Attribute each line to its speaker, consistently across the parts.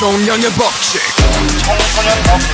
Speaker 1: 청소년의 법칙
Speaker 2: 청소년 범죄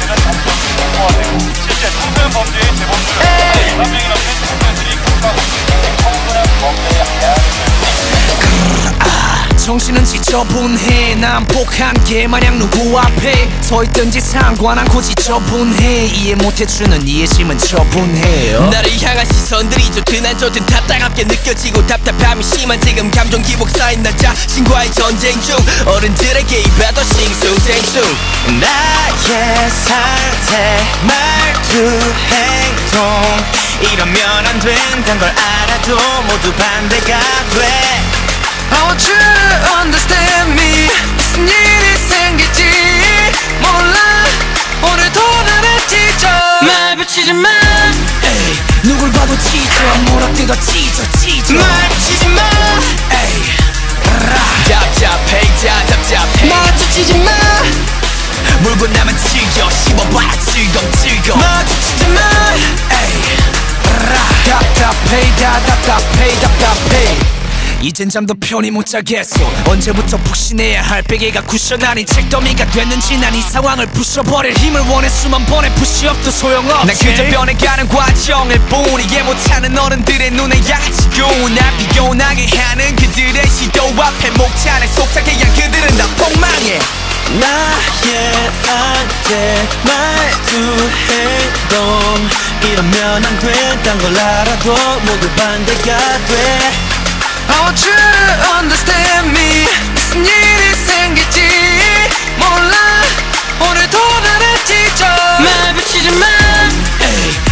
Speaker 1: 정신은 지저분해. 난 폭한 개 마냥 누구 앞에 서 있든지 상관 않고 지저분해. 이해 못해주는 이해심은 처분해요.
Speaker 3: 나를 향한 시선들이 좋든 안 좋든 답답하게 느껴지고 답답함이 심한 지금 감정 기복 쌓인 나 자신과의 전쟁 중 어른들에게 입에도 싱숭생숭. 나의 상태 말투 행동. 이러면 안 된단 걸 알아도 모두 반대가 돼
Speaker 1: I want you to understand me. 무슨 일이 생길지 몰라. 오늘도 나를 찢어
Speaker 3: 말 붙이지 마.
Speaker 1: 에이 누굴 봐도 찢어 물어뜯어 찢어 찢어.
Speaker 3: 말 붙이지 마.
Speaker 1: 에이
Speaker 3: 답답해 자 답답해.
Speaker 1: 마주 치지 마.
Speaker 3: 물고 나면 즐겨. 씹어봐야 즐거움 즐거움 마주 치지 마.
Speaker 1: 에이 답답해 다 답답해 답답해 이젠 잠도 편히 못 자겠어 언제부터 푹신해야 할 베개가 쿠션 아닌 책더미가 됐는지 난 이 상황을 부숴버릴 힘을 원해 수만 번의 푸시업도 소용없지.
Speaker 3: 난 그저 변해가는 과정일 뿐 이해 못하는 어른들의 눈에 야치고 날 비교나게 하는 그들의 시도 앞에 목차를 속삭여 야 그들은 다 폭망해. 나의 상태 말투 행동 이러면 안 된단 걸 알아도 모두 반대가 돼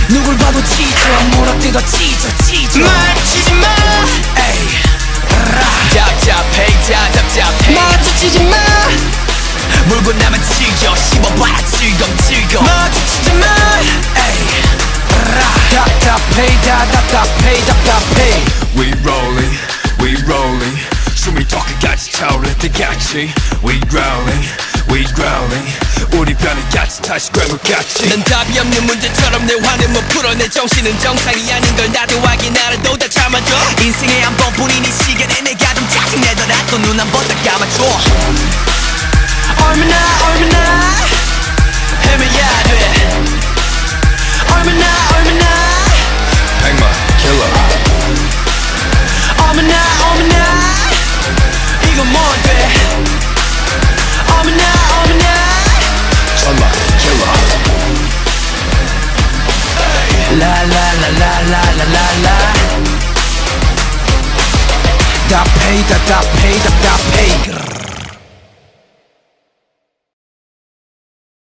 Speaker 1: 누굴 봐도 찢어 물어뜯어 찢어 찢어
Speaker 3: 말 붙이지 마.
Speaker 1: 에이
Speaker 3: 답답해 자 답답해.
Speaker 1: 마주치지 마.
Speaker 3: 물고 나면 즐겨. 씹어봐야 즐거움 즐거움 마주치지 마.
Speaker 1: 에이 답답해 다 답답해 답답해.
Speaker 4: We rolling, 차오를 때같이. We growling, we growling. 우리 편이 같이 다시 괴물같이.
Speaker 3: 난 답이 없는 문제처럼 내 화는 못 풀어 내. 정신은 정상이 아닌 걸 나도 하긴 알아 도 다 참아줘. 인생의 한 번뿐인 이 시간에 내가
Speaker 1: 라라라라라라라 답해 답답해 답답해